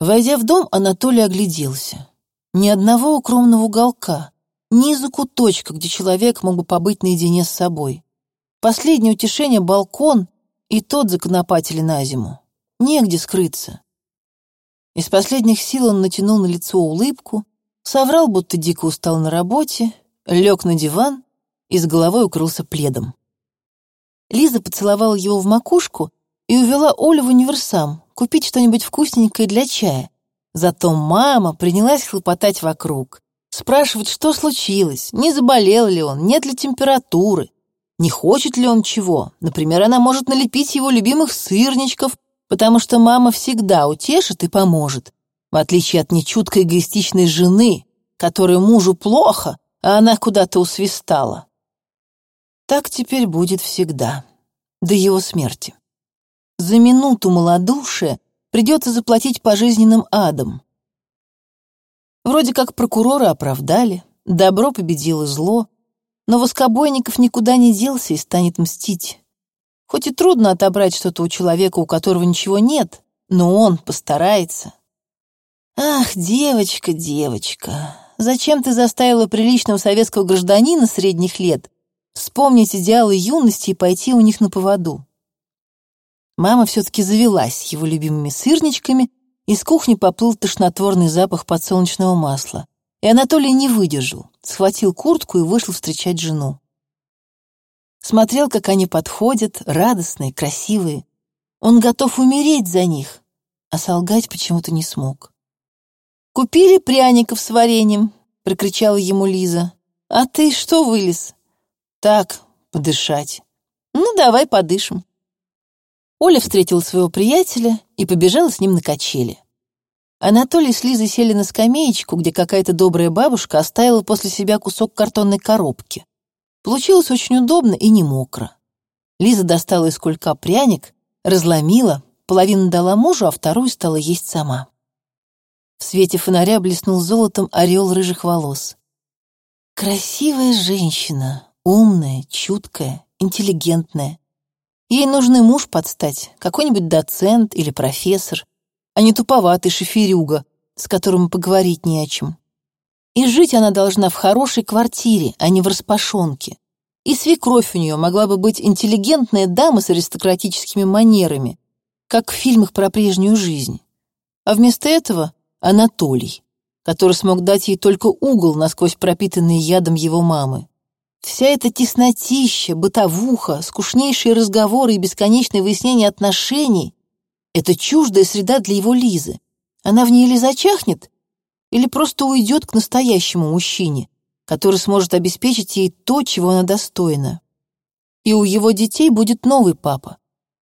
Войдя в дом, Анатолий огляделся. Ни одного укромного уголка, ни закуточка, где человек мог бы побыть наедине с собой. Последнее утешение — балкон, и тот законопатили на зиму. Негде скрыться. Из последних сил он натянул на лицо улыбку, соврал, будто дико устал на работе, лег на диван и с головой укрылся пледом. Лиза поцеловала его в макушку и увела Олю в универсам купить что-нибудь вкусненькое для чая. Зато мама принялась хлопотать вокруг, спрашивать, что случилось, не заболел ли он, нет ли температуры, не хочет ли он чего. Например, она может налепить его любимых сырничков, потому что мама всегда утешит и поможет, в отличие от нечуткой эгоистичной жены, которой мужу плохо, а она куда-то усвистала. Так теперь будет всегда, до его смерти. За минуту малодушия придется заплатить пожизненным адом. Вроде как прокурора оправдали, добро победило зло, но Воскобойников никуда не делся и станет мстить. Хоть и трудно отобрать что-то у человека, у которого ничего нет, но он постарается. Ах, девочка, девочка, зачем ты заставила приличного советского гражданина средних лет вспомнить идеалы юности и пойти у них на поводу? Мама все-таки завелась его любимыми сырничками, из кухни поплыл тошнотворный запах подсолнечного масла. И Анатолий не выдержал, схватил куртку и вышел встречать жену. Смотрел, как они подходят, радостные, красивые. Он готов умереть за них, а солгать почему-то не смог. «Купили пряников с вареньем», — прокричала ему Лиза. «А ты что вылез?» «Так, подышать». «Ну, давай подышим». Оля встретила своего приятеля и побежала с ним на качели. Анатолий с Лизой сели на скамеечку, где какая-то добрая бабушка оставила после себя кусок картонной коробки. Получилось очень удобно и не мокро. Лиза достала из кулька пряник, разломила, половину дала мужу, а вторую стала есть сама. В свете фонаря блеснул золотом орел рыжих волос. Красивая женщина, умная, чуткая, интеллигентная. Ей нужный муж подстать, какой-нибудь доцент или профессор, а не туповатый шоферюга, с которым поговорить не о чем. И жить она должна в хорошей квартире, а не в распашонке. И свекровь у нее могла бы быть интеллигентная дама с аристократическими манерами, как в фильмах про прежнюю жизнь. А вместо этого Анатолий, который смог дать ей только угол, насквозь пропитанный ядом его мамы. Вся эта теснотища, бытовуха, скучнейшие разговоры и бесконечное выяснение отношений — это чуждая среда для его Лизы. Она в ней или зачахнет, или просто уйдет к настоящему мужчине, который сможет обеспечить ей то, чего она достойна. И у его детей будет новый папа,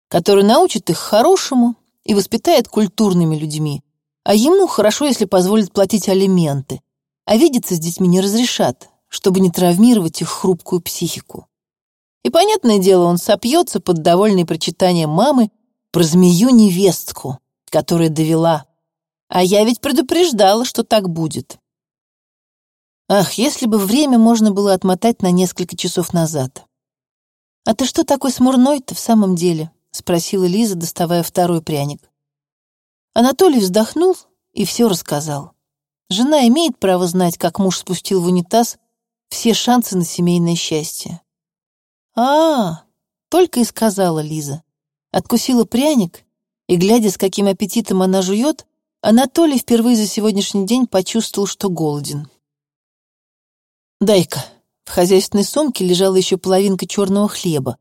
который научит их хорошему и воспитает культурными людьми, а ему хорошо, если позволит платить алименты, а видеться с детьми не разрешат, чтобы не травмировать их хрупкую психику. И, понятное дело, он сопьется под довольное прочитание мамы про змею-невестку, которая довела. А я ведь предупреждала, что так будет. Ах, если бы время можно было отмотать на несколько часов назад. «А ты что такой смурной-то в самом деле?» — спросила Лиза, доставая второй пряник. Анатолий вздохнул и все рассказал. Жена имеет право знать, как муж спустил в унитаз все шансы на семейное счастье. А, только и сказала Лиза. Откусила пряник, и, глядя, с каким аппетитом она жует, Анатолий впервые за сегодняшний день почувствовал, что голоден. «Дай-ка». В хозяйственной сумке лежала еще половинка черного хлеба.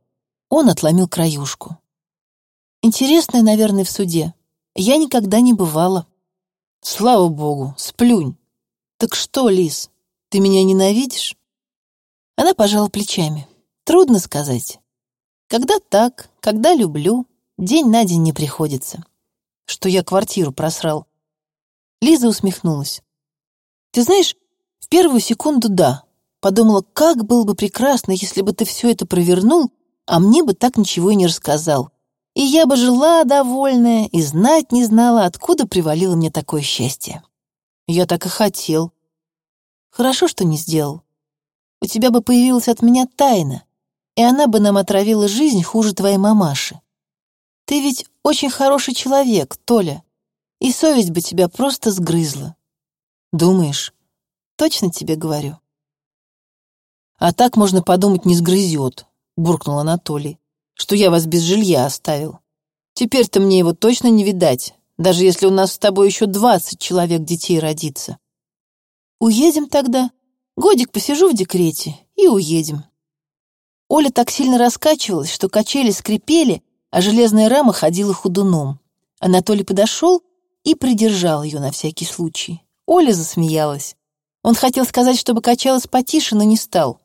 Он отломил краюшку. «Интересное, наверное, в суде. Я никогда не бывала». «Слава богу, сплюнь». «Так что, Лиз, ты меня ненавидишь?» Она пожала плечами. Трудно сказать. Когда так, когда люблю, день на день не приходится. Что я квартиру просрал. Лиза усмехнулась. Ты знаешь, в первую секунду да. Подумала, как было бы прекрасно, если бы ты все это провернул, а мне бы так ничего и не рассказал. И я бы жила довольная и знать не знала, откуда привалило мне такое счастье. Я так и хотел. Хорошо, что не сделал у тебя бы появилась от меня тайна, и она бы нам отравила жизнь хуже твоей мамаши. Ты ведь очень хороший человек, Толя. и совесть бы тебя просто сгрызла. Думаешь? Точно тебе говорю. А так можно подумать, не сгрызет, буркнул Анатолий, что я вас без жилья оставил. Теперь-то мне его точно не видать, даже если у нас с тобой еще двадцать человек детей родится. Уедем тогда. Годик посижу в декрете и уедем. Оля так сильно раскачивалась, что качели скрипели, а железная рама ходила ходуном. Анатолий подошел и придержал ее на всякий случай. Оля засмеялась. Он хотел сказать, чтобы качалась потише, но не стал.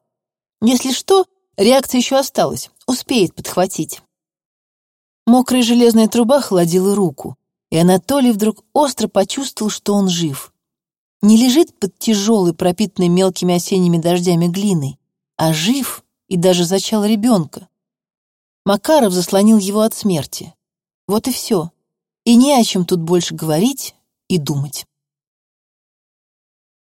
Если что, реакция еще осталась, успеет подхватить. Мокрая железная труба холодила руку, и Анатолий вдруг остро почувствовал, что он жив. Не лежит под тяжелой, пропитанной мелкими осенними дождями глиной, а жив и даже зачал ребенка. Макаров заслонил его от смерти. Вот и все. И не о чем тут больше говорить и думать.